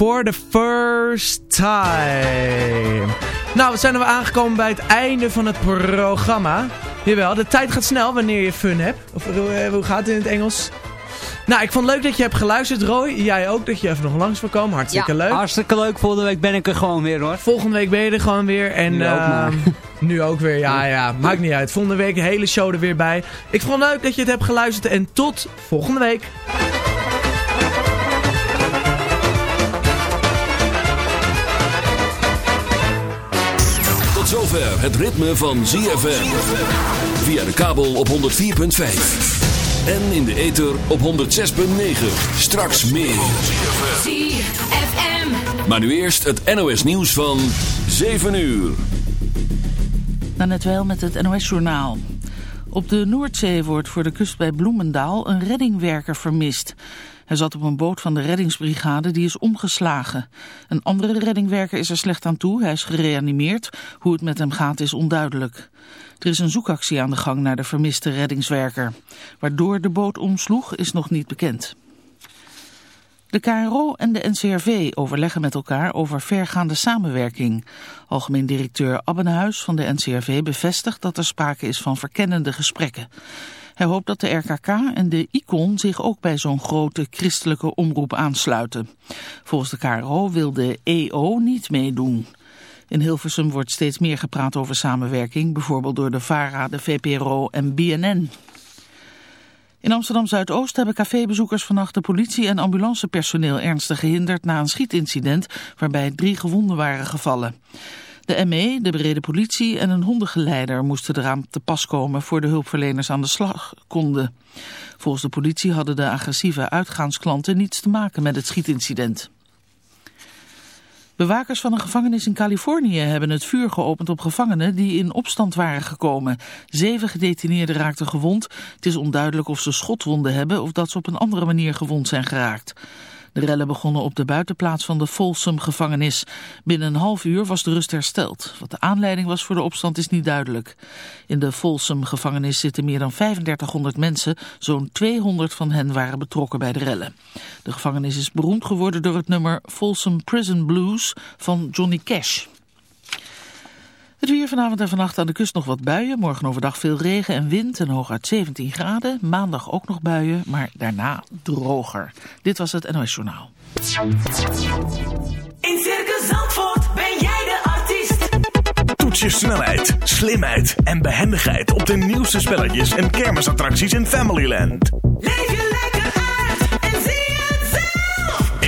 For the first time. Nou, we zijn er weer aangekomen bij het einde van het programma. Jawel, de tijd gaat snel wanneer je fun hebt. Of hoe, hoe gaat het in het Engels? Nou, ik vond het leuk dat je hebt geluisterd, Roy. Jij ook, dat je even nog langs wil komen. Hartstikke ja, leuk. hartstikke leuk. Volgende week ben ik er gewoon weer, hoor. Volgende week ben je er gewoon weer. En, nu ook maar. nu ook weer, ja, ja. Maakt niet uit. Volgende week de hele show er weer bij. Ik vond het leuk dat je het hebt geluisterd. En tot volgende week. Zover het ritme van ZFM. Via de kabel op 104.5. En in de ether op 106.9. Straks meer. ZFM. Maar nu eerst het NOS nieuws van 7 uur. Dan net wel met het NOS-journaal. Op de Noordzee wordt voor de kust bij Bloemendaal een reddingwerker vermist. Hij zat op een boot van de reddingsbrigade die is omgeslagen. Een andere reddingwerker is er slecht aan toe. Hij is gereanimeerd. Hoe het met hem gaat is onduidelijk. Er is een zoekactie aan de gang naar de vermiste reddingswerker. Waardoor de boot omsloeg is nog niet bekend. De KRO en de NCRV overleggen met elkaar over vergaande samenwerking. Algemeen directeur Abbenhuis van de NCRV bevestigt dat er sprake is van verkennende gesprekken. Hij hoopt dat de RKK en de ICON zich ook bij zo'n grote christelijke omroep aansluiten. Volgens de KRO wil de EO niet meedoen. In Hilversum wordt steeds meer gepraat over samenwerking, bijvoorbeeld door de VARA, de VPRO en BNN. In Amsterdam-Zuidoost hebben cafébezoekers vannacht de politie en ambulancepersoneel ernstig gehinderd na een schietincident waarbij drie gewonden waren gevallen. De ME, de bereden politie en een hondengeleider moesten eraan te pas komen voor de hulpverleners aan de slag konden. Volgens de politie hadden de agressieve uitgaansklanten niets te maken met het schietincident. Bewakers van een gevangenis in Californië hebben het vuur geopend op gevangenen die in opstand waren gekomen. Zeven gedetineerden raakten gewond. Het is onduidelijk of ze schotwonden hebben of dat ze op een andere manier gewond zijn geraakt. De rellen begonnen op de buitenplaats van de Folsom-gevangenis. Binnen een half uur was de rust hersteld. Wat de aanleiding was voor de opstand is niet duidelijk. In de Folsom-gevangenis zitten meer dan 3500 mensen. Zo'n 200 van hen waren betrokken bij de rellen. De gevangenis is beroemd geworden door het nummer Folsom Prison Blues van Johnny Cash. Het weer vanavond en vannacht aan de kust nog wat buien. Morgen overdag veel regen en wind en hooguit 17 graden. Maandag ook nog buien, maar daarna droger. Dit was het NOS Journaal. In Circus Zandvoort ben jij de artiest. Toets je snelheid, slimheid en behendigheid op de nieuwste spelletjes en kermisattracties in Familyland. Leef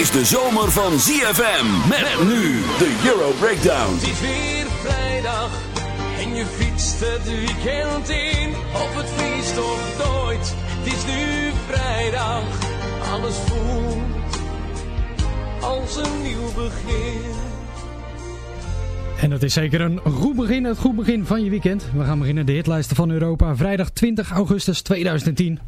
Is de zomer van ZFM. Met nu de Euro Breakdown. Het is weer vrijdag en je fietst het weekend in. Of het feest of nooit, het is nu vrijdag. Alles voelt als een nieuw begin. En dat is zeker een goed begin, het goed begin van je weekend. We gaan beginnen de hitlijsten van Europa. Vrijdag 20 augustus 2010.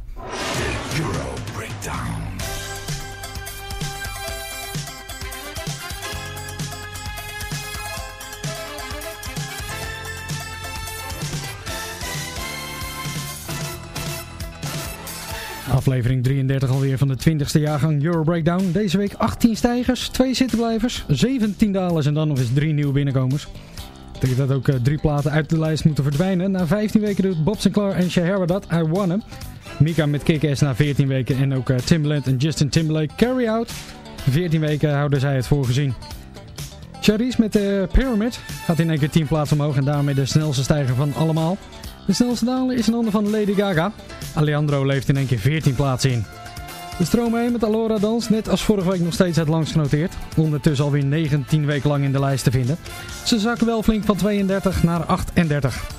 Aflevering 33 alweer van de 20ste jaargang Euro Breakdown. Deze week 18 stijgers, 2 zittenblijvers, 17 dalers en dan nog eens 3 nieuwe binnenkomers. Betekent dat ook eh, drie platen uit de lijst moeten verdwijnen. Na 15 weken doet Bob Sinclair en Shahara dat, I Wanna. Mika met Kick-Ass na 14 weken en ook eh, Timbaland en Justin Timberlake Carry Out. 14 weken houden zij het voor gezien. Charisse met de Pyramid gaat in één keer 10 plaatsen omhoog en daarmee de snelste stijger van allemaal. De snelste daler is een ander van Lady Gaga. Alejandro leeft in één keer 14 plaatsen in. De stroom heen met Alora Dans, net als vorige week nog steeds het langst genoteerd. Ondertussen alweer 19 weken lang in de lijst te vinden. Ze zakken wel flink van 32 naar 38.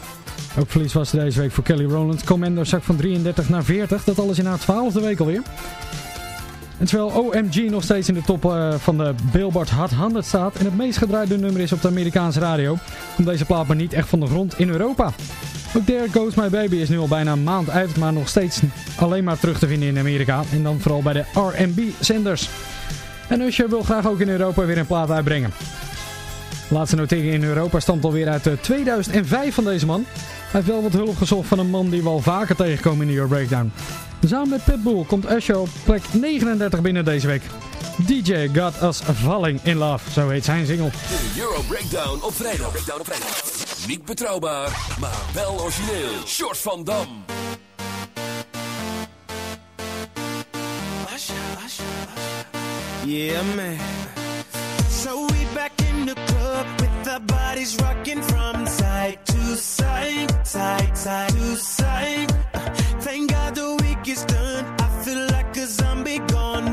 Ook verlies was deze week voor Kelly Rowland. Commando zak van 33 naar 40, dat alles in haar twaalfde week alweer. En terwijl OMG nog steeds in de top eh, van de Billboard Hot 100 staat en het meest gedraaide nummer is op de Amerikaanse radio, komt deze plaat maar niet echt van de grond in Europa. Ook There Goes My Baby is nu al bijna een maand uit, maar nog steeds alleen maar terug te vinden in Amerika. En dan vooral bij de R&B zenders. En Usher wil graag ook in Europa weer een plaat uitbrengen. De laatste notering in Europa stamt alweer uit eh, 2005 van deze man. Hij heeft wel wat hulp gezocht van een man die we al vaker tegenkomen in de Euro Breakdown. Samen met Pitbull komt Usher op plek 39 binnen deze week. DJ Got Us Falling in Love, zo heet zijn single. De Euro Breakdown op vrijdag. Breakdown. Niet betrouwbaar, maar wel origineel. Short van Dam. Yeah, man. So we back in the club with our bodies rocking from side to side, side, side to side. Thank God the week is done. I feel like a zombie gone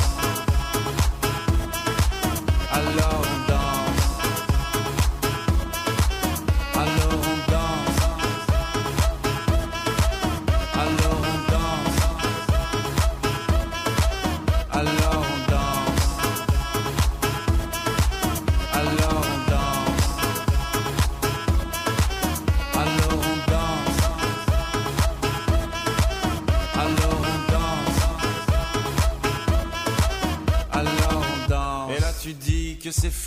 alone.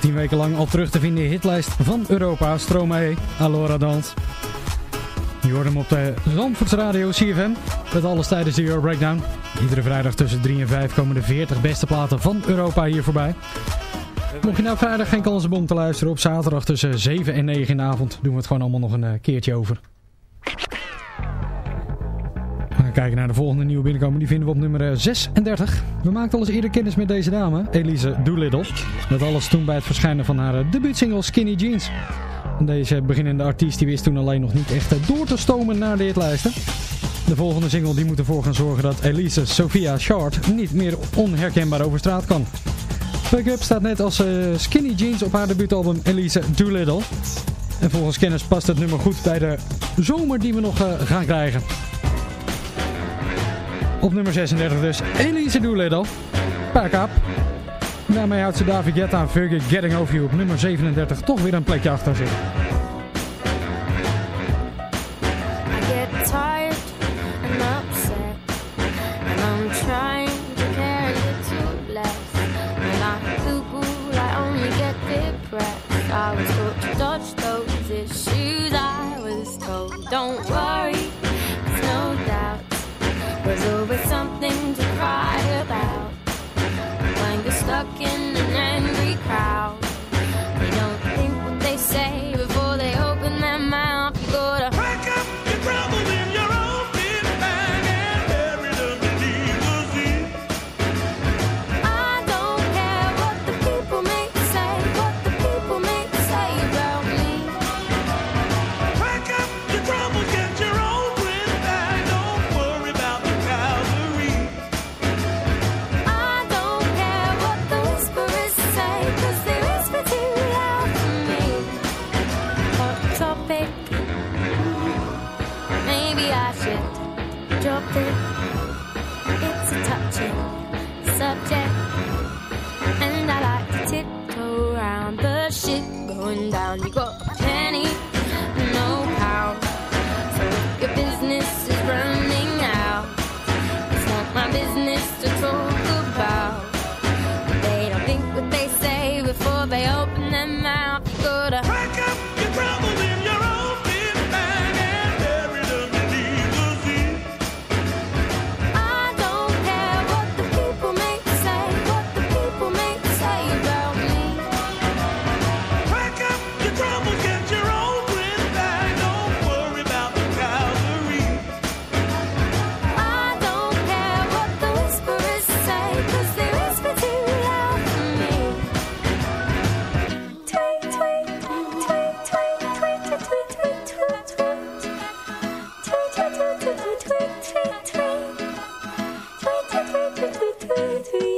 19 weken lang al terug te vinden in de hitlijst van Europa. Stromae, Alora Dans. Je hoort hem op de Zandvoorts Radio CFM. Met alles tijdens de Euro Breakdown. Iedere vrijdag tussen 3 en 5 komen de 40 beste platen van Europa hier voorbij. Mocht je nou vrijdag geen kans hebben om te luisteren, op zaterdag tussen 7 en 9 in de avond doen we het gewoon allemaal nog een eh, keertje over. We kijken naar de volgende nieuwe binnenkomen. Die vinden we op nummer eh, 36. We maakten al eens eerder kennis met deze dame, Elise Doolittle. Dat alles toen bij het verschijnen van haar eh, debuutsingle Skinny Jeans. Deze beginnende artiest die wist toen alleen nog niet echt eh, door te stomen naar de hitlijsten. De volgende single die moet ervoor gaan zorgen dat Elise Sophia Short niet meer onherkenbaar over straat kan. Wake Up staat net als eh, Skinny Jeans op haar debuutalbum Elise Doolittle. En volgens kennis past het nummer goed bij de zomer die we nog eh, gaan krijgen. Op nummer 36 dus Elise Doolittle. Pack up. Daarmee houdt ze David Guetta en Fergie Getting Over You op nummer 37 toch weer een plekje achter zich. with me.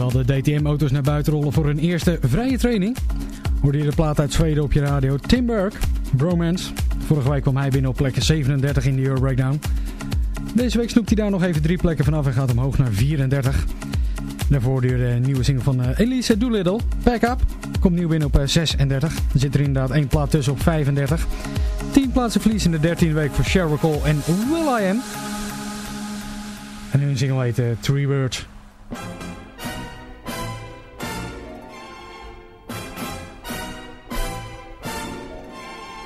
Terwijl de DTM-auto's naar buiten rollen voor hun eerste vrije training, hoorde je de plaat uit Zweden op je radio. Tim Burke, Bromance. Vorige week kwam hij binnen op plek 37 in de Euro Breakdown. Deze week snoept hij daar nog even drie plekken vanaf en gaat omhoog naar 34. Daarvoor de nieuwe single van uh, Elise Doolittle, Pack Up. Komt nieuw binnen op uh, 36. Er zit er inderdaad één plaat tussen op 35. 10 plaatsen verlies in de 13e week voor Sheryl Cole en Will I Am. En hun single heet uh, Three Words.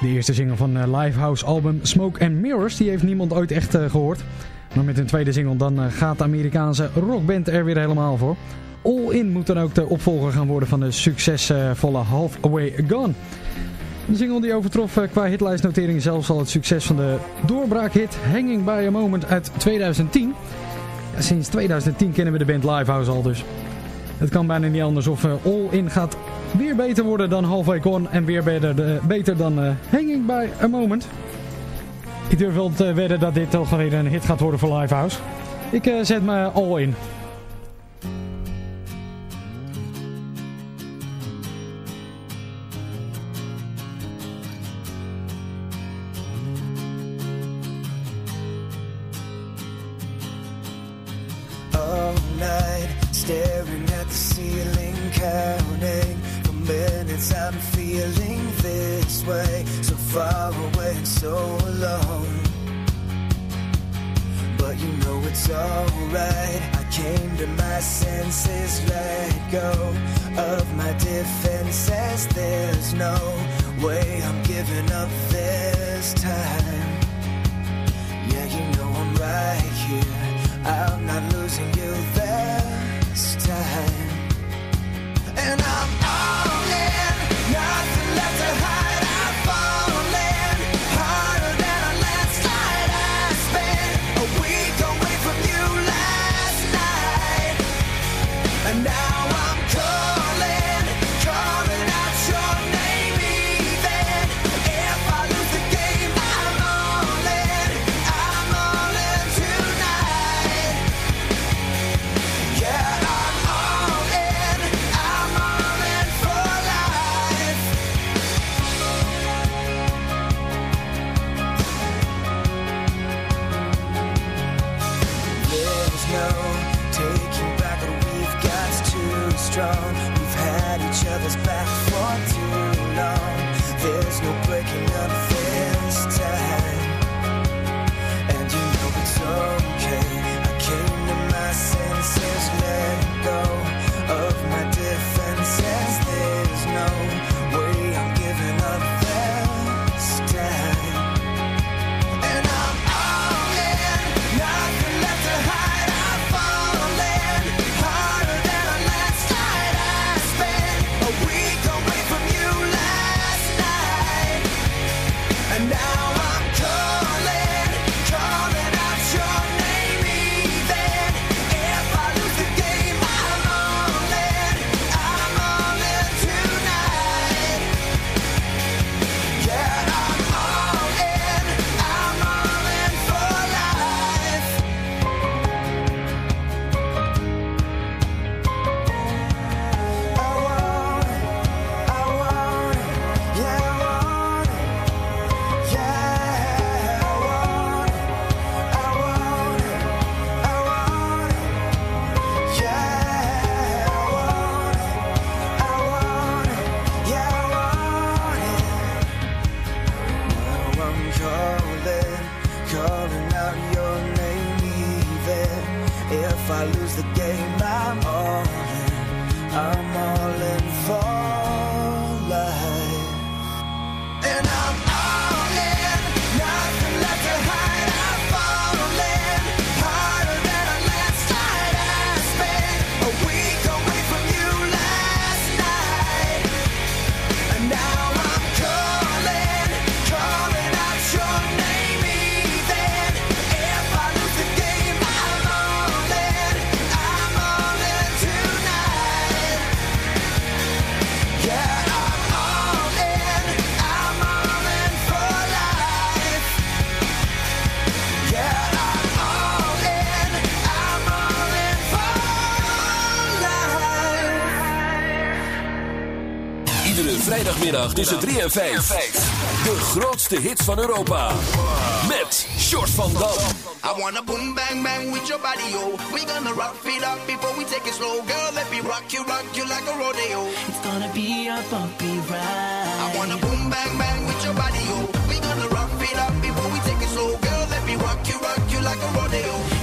De eerste single van uh, Livehouse album Smoke and Mirrors, die heeft niemand ooit echt uh, gehoord. Maar met een tweede single dan uh, gaat de Amerikaanse rockband er weer helemaal voor. All In moet dan ook de opvolger gaan worden van de succesvolle Halfway Gone. De single die overtrof qua hitlijstnotering zelfs al het succes van de doorbraakhit Hanging By A Moment uit 2010. Ja, sinds 2010 kennen we de band Livehouse al dus. Het kan bijna niet anders of All In gaat weer beter worden dan Halfway Gone en weer beter, beter dan uh, Hanging By A Moment. Ik durf wel te wedden dat dit toch weer een hit gaat worden voor Livehouse. Ik uh, zet me all in. Go Of my defenses. There's no way I'm giving up this time vrijdagmiddag tussen 3 en 5. De grootste hits van Europa. Met Short van Dam. I wanna boom bang bang with your body, yo. We gonna rock it up before we take it slow, girl. Let me rock you, rock you like a rodeo. It's gonna be a bumpy ride. I wanna boom bang bang with your body, yo. We gonna rock it up before we take it slow, girl. Let me rock you, rock you like a rodeo.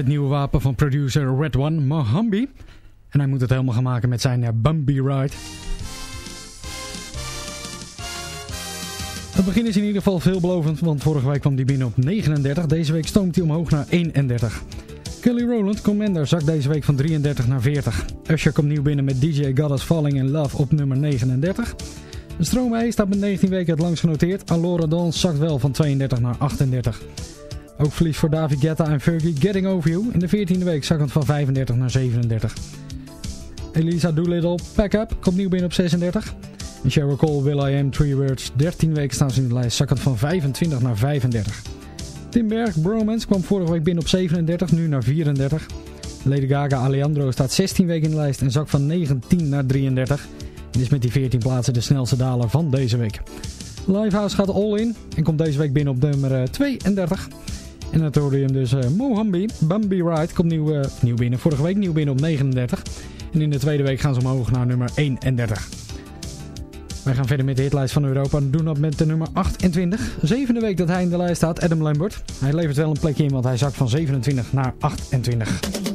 Het nieuwe wapen van producer Red One, Mohambi. En hij moet het helemaal gaan maken met zijn eh, Bumpy Ride. Het begin is in ieder geval veelbelovend, want vorige week kwam hij binnen op 39. Deze week stoomt hij omhoog naar 31. Kelly Rowland, Commander, zakt deze week van 33 naar 40. Usher komt nieuw binnen met DJ Goddess Falling in Love op nummer 39. Stromae staat met 19 weken het langst genoteerd. Alora Dawn zakt wel van 32 naar 38. Ook verlies voor David Guetta en Fergie Getting Over You. In de 14e week zakkend van 35 naar 37. Elisa Doolittle, Pack Up, komt nieuw binnen op 36. En Sheryl Cole, Will I Am, Three Words, 13 weken staan ze in de lijst, zakkend van 25 naar 35. Tim Berg, Bromance, kwam vorige week binnen op 37, nu naar 34. Lady Gaga, Alejandro staat 16 weken in de lijst en zakt van 19 naar 33. En is met die 14 plaatsen de snelste daler van deze week. Livehouse gaat all in en komt deze week binnen op nummer eh, 32. En het hoorde je hem dus uh, Mohambi, Bambi Ride, komt nieuw, eh, nieuw binnen. Vorige week nieuw binnen op 39. En in de tweede week gaan ze omhoog naar nummer 31. Wij gaan verder met de hitlijst van Europa en doen dat met de nummer 28. Zevende week dat hij in de lijst staat, Adam Lambert. Hij levert wel een plekje in, want hij zakt van 27 naar 28.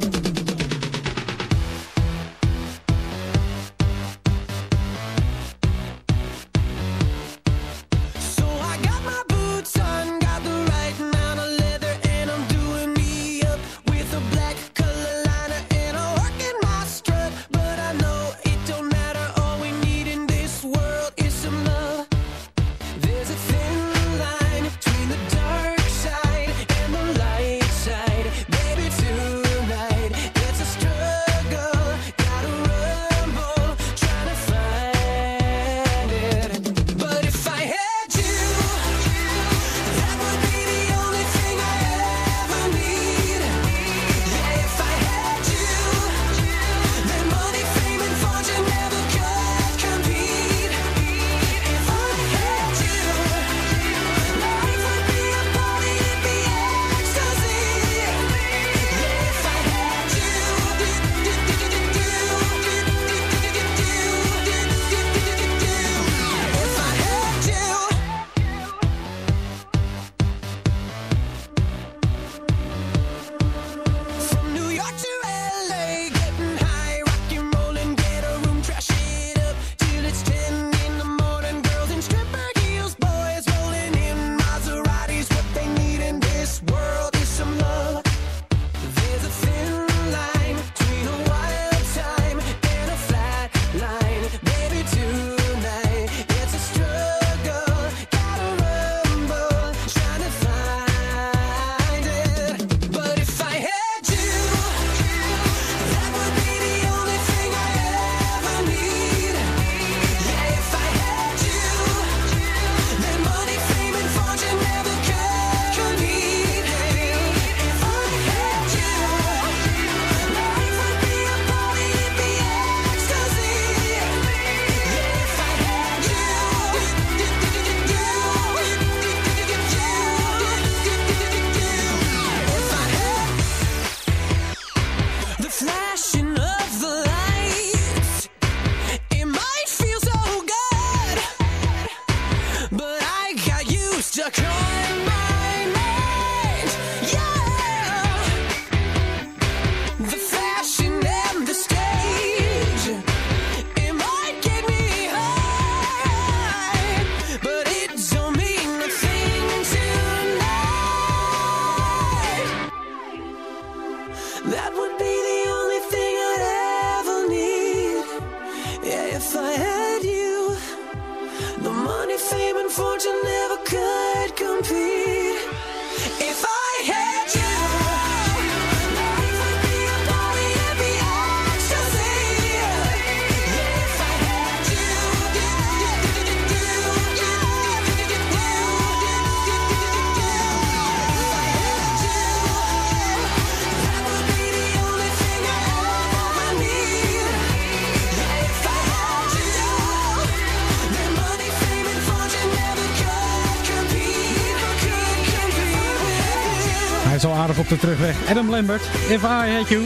Op de terugweg. Adam Lambert, If I Had You.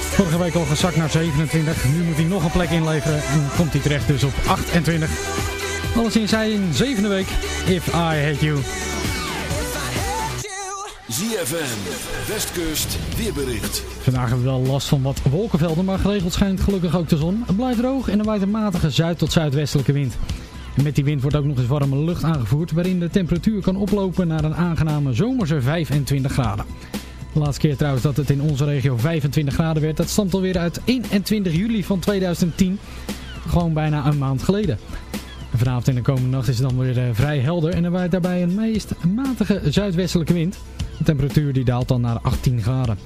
Vorige week al gezakt naar 27. Nu moet hij nog een plek inleveren. En komt hij terecht dus op 28. Alles in zijn zevende week. If I Had You. ZFM, Westkust, weerbericht. Vandaag hebben we wel last van wat wolkenvelden, maar geregeld schijnt gelukkig ook de zon. Het blijft droog en er waait een matige zuid- tot zuidwestelijke wind. En met die wind wordt ook nog eens warme lucht aangevoerd, waarin de temperatuur kan oplopen naar een aangename zomerse 25 graden. De laatste keer trouwens dat het in onze regio 25 graden werd, dat stamt alweer uit 21 juli van 2010. Gewoon bijna een maand geleden. En vanavond en de komende nacht is het dan weer eh, vrij helder en er waait daarbij een meest matige zuidwestelijke wind. De temperatuur die daalt dan naar 18 graden.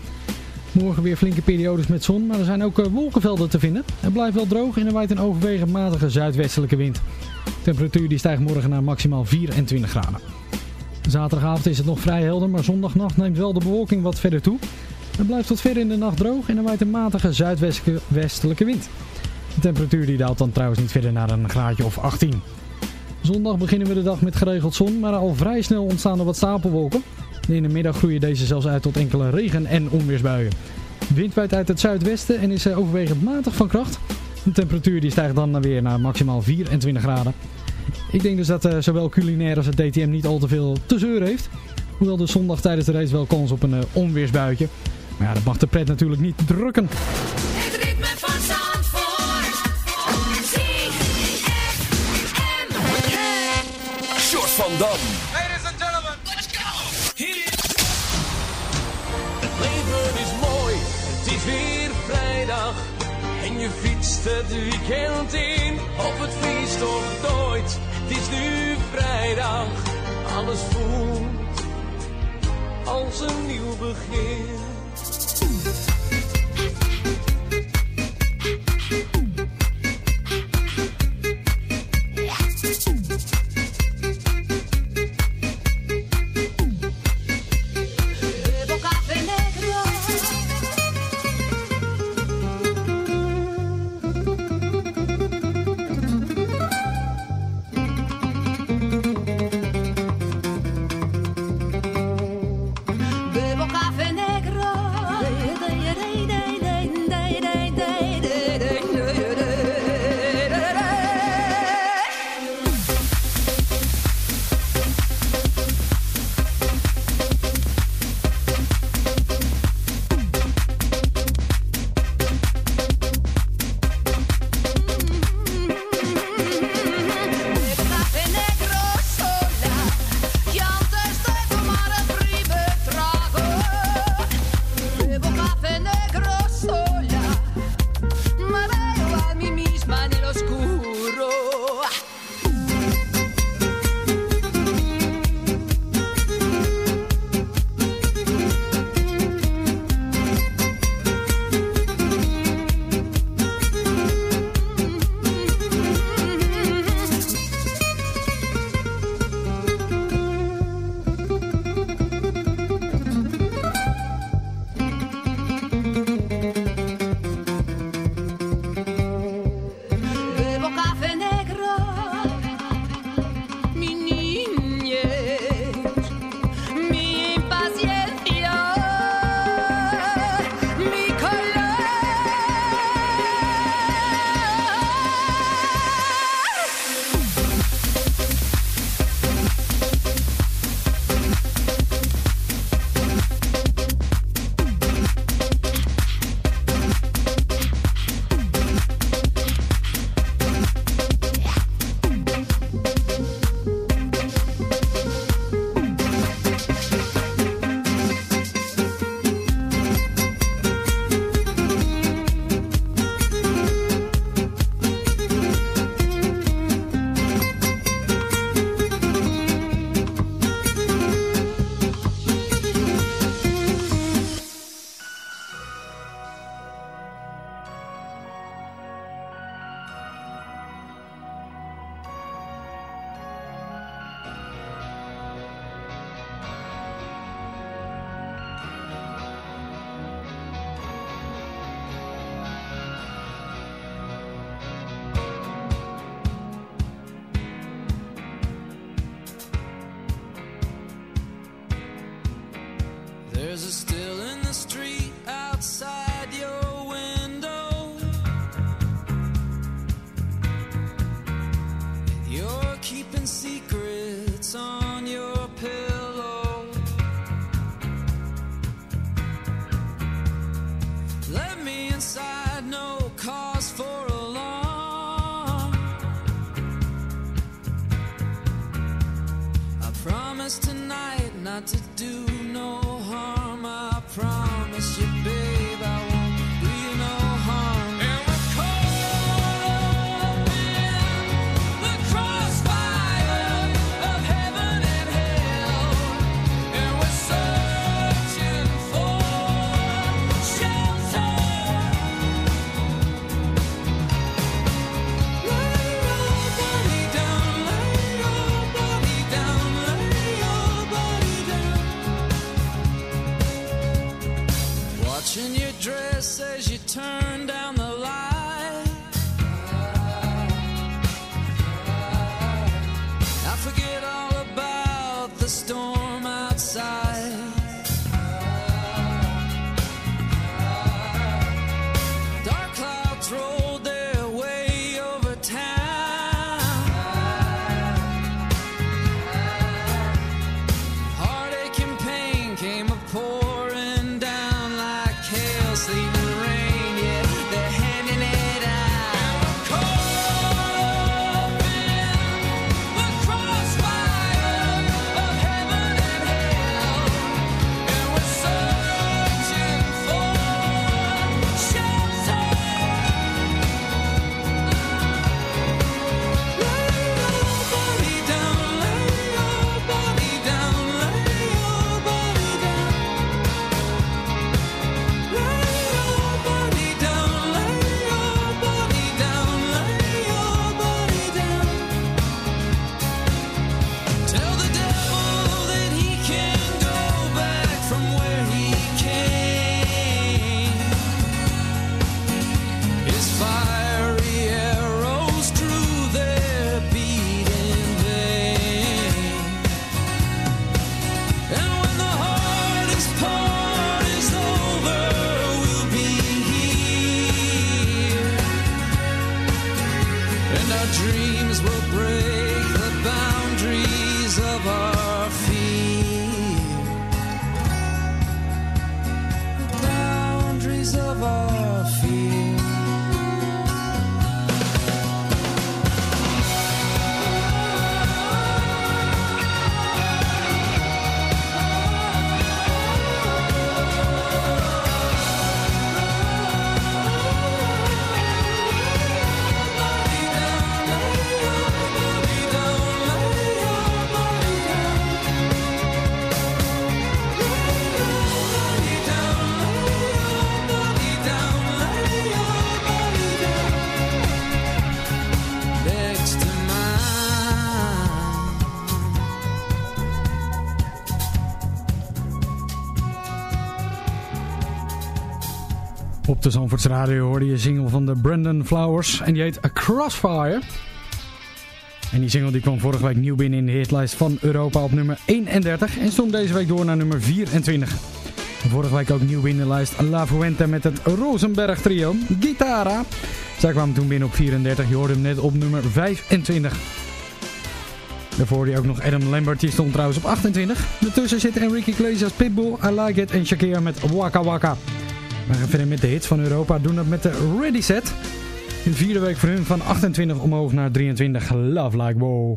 Morgen weer flinke periodes met zon, maar er zijn ook eh, wolkenvelden te vinden. Het blijft wel droog en er waait een overwegend matige zuidwestelijke wind. De temperatuur die stijgt morgen naar maximaal 24 graden. Zaterdagavond is het nog vrij helder, maar zondagnacht neemt wel de bewolking wat verder toe. Het blijft tot ver in de nacht droog en er waait een matige zuidwestelijke wind. De temperatuur die daalt dan trouwens niet verder naar een graadje of 18. Zondag beginnen we de dag met geregeld zon, maar al vrij snel ontstaan er wat stapelwolken. In de middag groeien deze zelfs uit tot enkele regen- en onweersbuien. Wind waait uit het zuidwesten en is eh, overwegend matig van kracht. De temperatuur die stijgt dan weer naar maximaal 24 graden. Ik denk dus dat eh, zowel culinair als het DTM niet al te veel te zeuren heeft. Hoewel de zondag tijdens de race wel kans op een eh, onweersbuitje. Maar ja, dat mag de pret natuurlijk niet drukken. Het ritme van Zandvoort. Short van Dam. Je fietst het weekend in, op het feest of nooit. Het is nu vrijdag, alles voelt als een nieuw begin. De Zandvoorts Radio hoorde je single van de Brandon Flowers. En die heet A Crossfire. En die single die kwam vorige week nieuw binnen in de hitlijst van Europa op nummer 31. En stond deze week door naar nummer 24. En vorige week ook nieuw binnen in de lijst La Fuente met het Rosenberg trio. Guitara. Zij kwamen toen binnen op 34. Je hoorde hem net op nummer 25. Daarvoor je ook nog Adam Lambert. Die stond trouwens op 28. Daartussen zitten Enrique Iglesias, Pitbull, I Like It en Shakira met Waka Waka. We gaan verder met de hits van Europa. Doen dat met de Ready Set. De vierde week voor hun van 28 omhoog naar 23. Love Like Wow.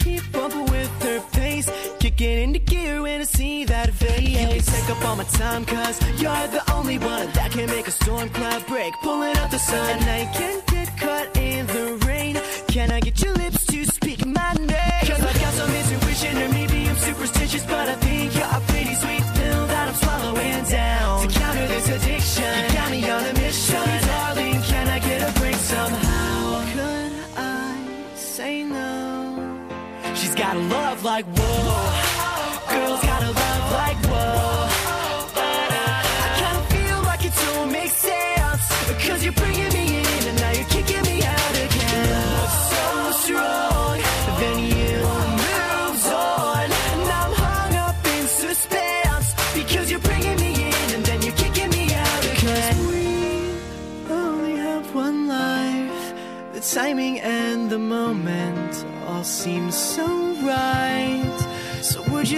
Kicking into gear when I see that face. You can take up all my time, cause you're the only one that can make a storm cloud break. Pulling up the sun, and I can't get caught in the rain. Can I get your lips to speak my name? Cause I've got some intuition, or maybe I'm superstitious, but I think you're a pretty sweet pill that I'm swallowing down. To counter this addiction, you got me on a mission. Tell me, darling, can I get a break somehow? Could I say no? She's got a love like whoa.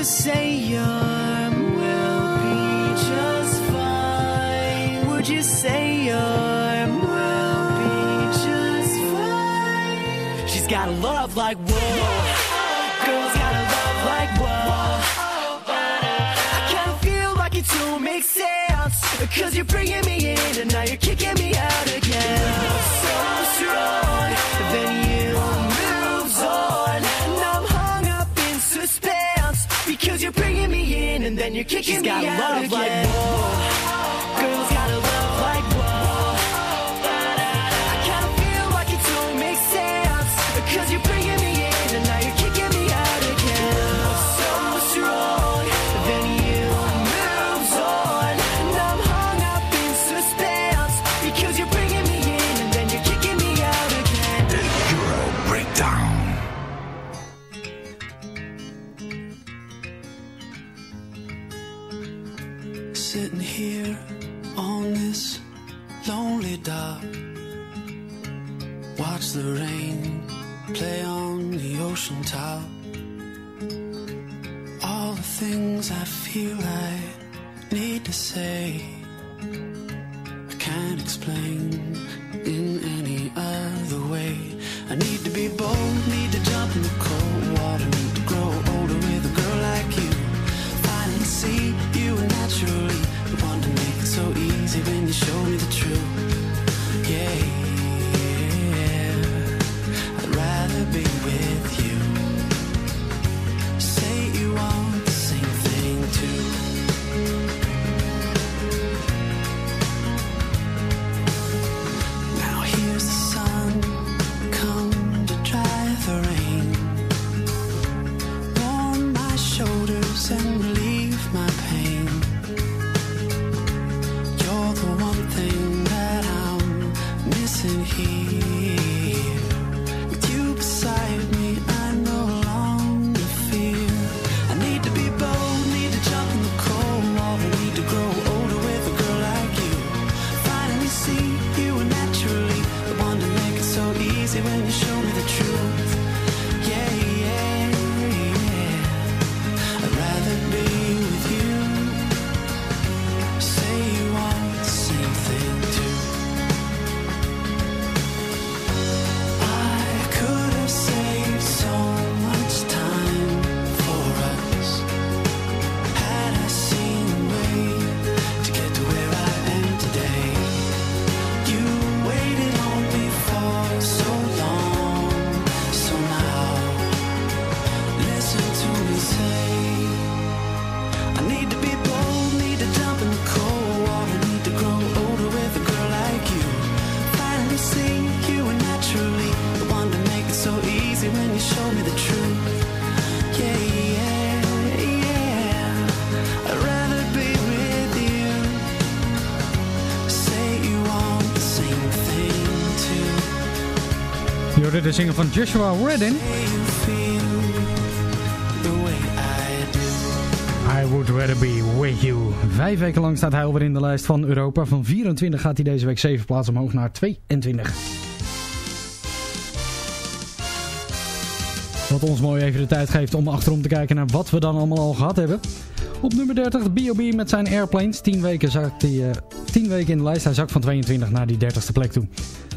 You say your will be just fine? Would you say your will be just fine? She's got a love like whoa. Girls got a love like whoa. I kinda feel like it don't make sense. Cause you're bringing She's me got a out love again. like Sitting here on this lonely dock. Watch the rain play on the ocean top. All the things I feel I need to say. Zinger van Joshua Redden. I would rather be with you. Vijf weken lang staat hij alweer in de lijst van Europa. Van 24 gaat hij deze week 7 plaatsen omhoog naar 22. Wat ons mooi even de tijd geeft om achterom te kijken naar wat we dan allemaal al gehad hebben. Op nummer 30 de B.O.B. met zijn Airplanes. 10 weken, zakt hij, eh, 10 weken in de lijst. Hij zakt van 22 naar die 30ste plek toe.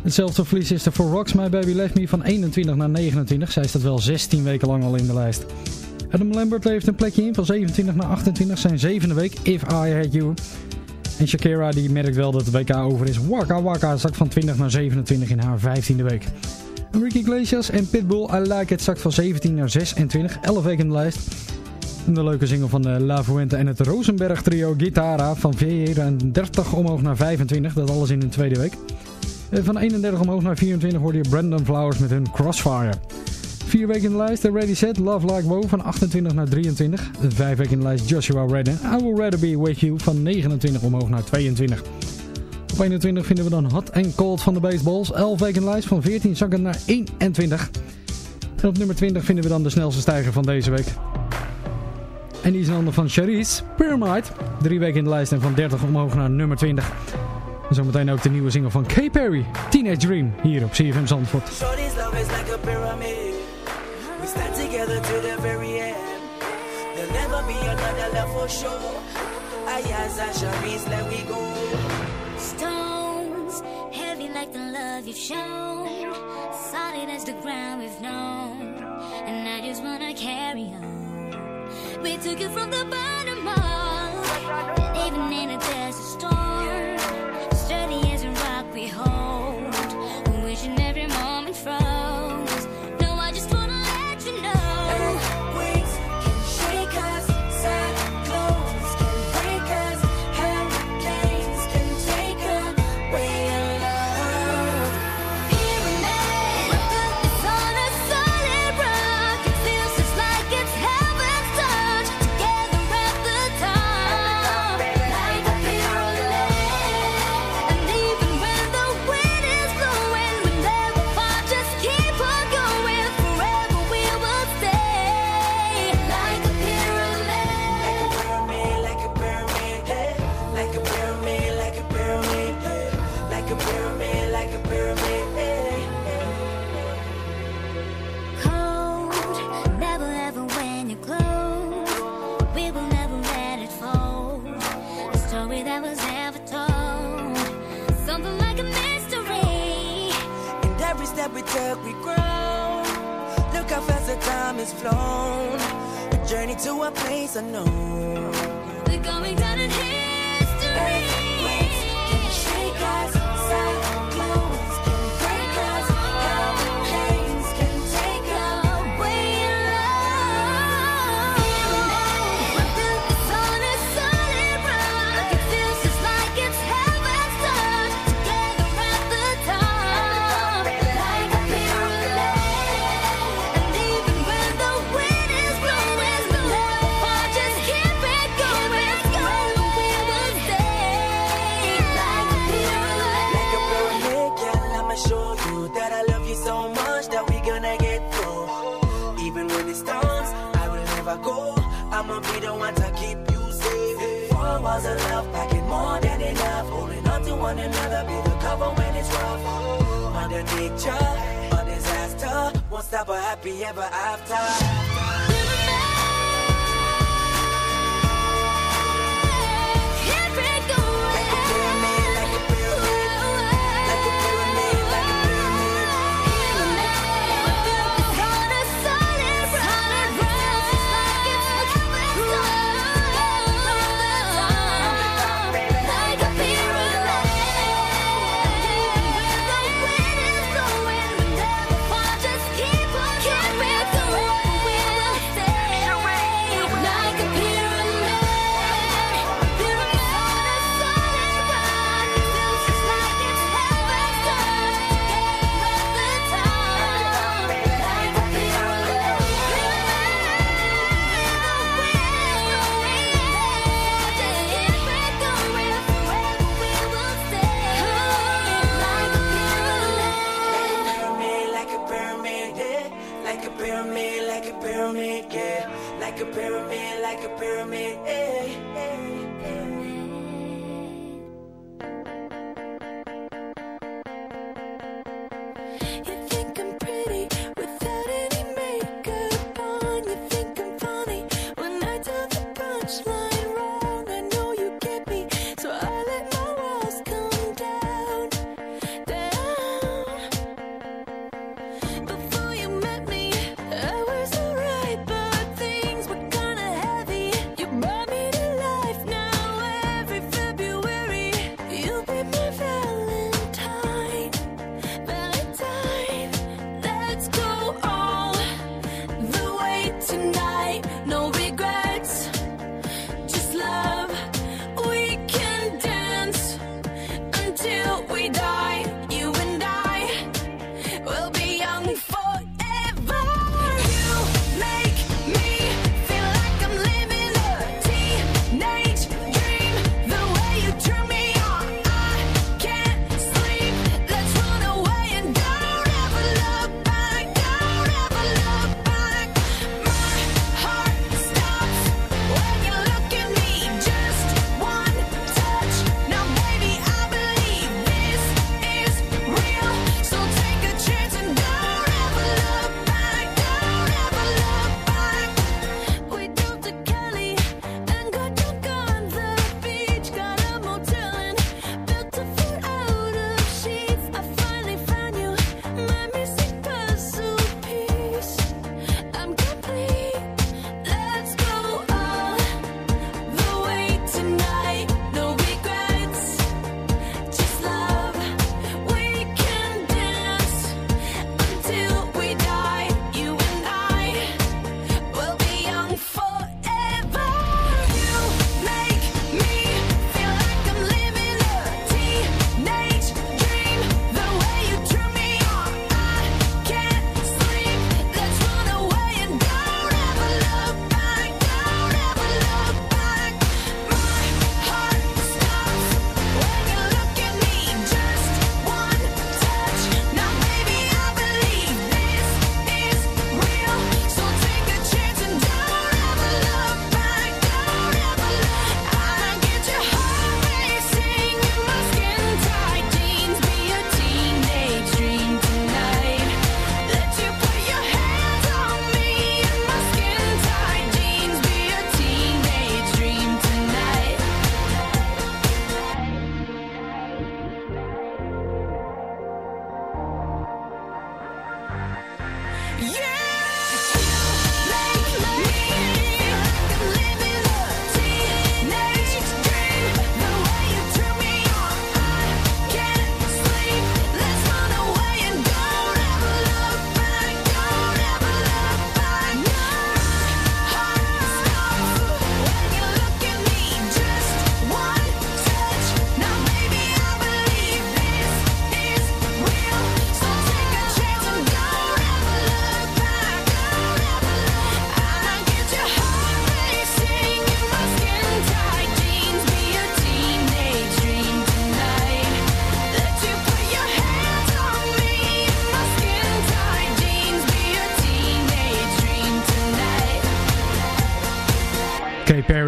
Hetzelfde verlies is er voor Rocks My Baby Left Me van 21 naar 29. Zij staat wel 16 weken lang al in de lijst. Adam Lambert levert een plekje in van 27 naar 28, zijn zevende week, If I Had You. En Shakira die merkt wel dat de WK over is. Waka Waka zakt van 20 naar 27 in haar 15e week. Ricky Iglesias en Pitbull I Like It zakt van 17 naar 26, 11 weken in de lijst. De leuke single van de La Fuente en het Rosenberg trio Guitarra van 34 omhoog naar 25, dat alles in hun tweede week. En van 31 omhoog naar 24 hoorde je Brandon Flowers met hun Crossfire. Vier weken in de lijst, Ready Set, Love Like Wow van 28 naar 23. Vijf weken in de lijst, Joshua Redden, I Will Rather Be With You van 29 omhoog naar 22. Op 21 vinden we dan Hot and Cold van de Baseballs. 11 weken in de lijst, van 14 zakken naar 21. En op nummer 20 vinden we dan de snelste stijger van deze week. En die is een ander van Charisse, Pyramide. Drie weken in de lijst en van 30 omhoog naar nummer 20. En zometeen ook de nieuwe single van Kay Perry, Teenage Dream, hier op CFM Zandvoort. Shorty's love is like a pyramid. We stand together to the very end. There'll never be another love for sure. Ayaz and Sharice, let we go. Stones, heavy like the love you've shown. Solid as the ground we've known. And I just wanna carry on. We took it from the bottom up. Even in a desert storm. Journey to a place unknown. We're going down in history. A pyramid, yeah.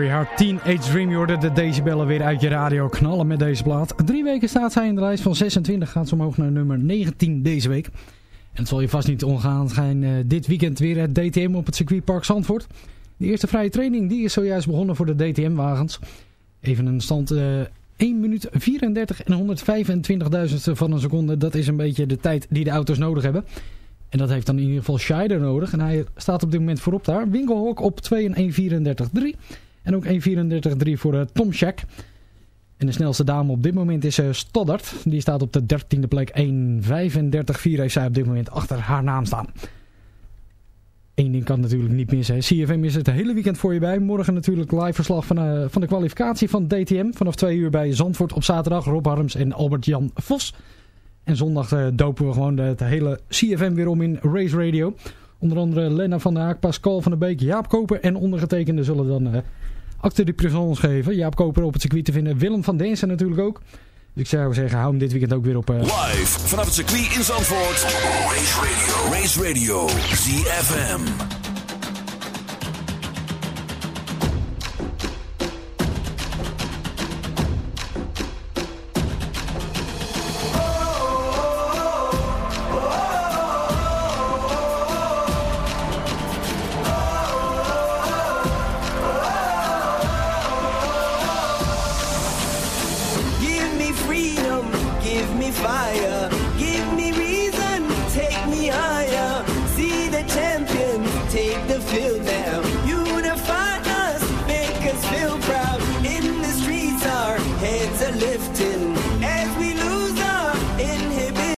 Haar Teenage Dream. Je de decibellen weer uit je radio knallen met deze plaat. Drie weken staat zij in de lijst van 26. Gaat ze omhoog naar nummer 19 deze week. En het zal je vast niet ongaan zijn uh, dit weekend weer het DTM op het circuitpark Zandvoort. De eerste vrije training die is zojuist begonnen voor de DTM-wagens. Even een stand uh, 1 minuut 34 en 125.000 van een seconde. Dat is een beetje de tijd die de auto's nodig hebben. En dat heeft dan in ieder geval Scheider nodig. En hij staat op dit moment voorop daar. Winkelhok op 2 en 1.34.3. En ook 1.34.3 voor uh, Tom Shack. En de snelste dame op dit moment is uh, Stoddard. Die staat op de 13e plek. 1.35.4 heeft zij op dit moment achter haar naam staan. Eén ding kan natuurlijk niet missen. CFM is het hele weekend voor je bij. Morgen natuurlijk live verslag van, uh, van de kwalificatie van DTM. Vanaf 2 uur bij Zandvoort op zaterdag. Rob Harms en Albert-Jan Vos. En zondag uh, dopen we gewoon het hele CFM weer om in Race Radio. Onder andere Lena van der Haak, Pascal van der Beek, Jaap Koper en ondergetekende zullen dan acte de présence geven. Jaap Koper op het circuit te vinden. Willem van Densen natuurlijk ook. Dus ik zou zeggen, hou hem dit weekend ook weer op... Uh... Live vanaf het circuit in Zandvoort. Race Radio. Race Radio. ZFM.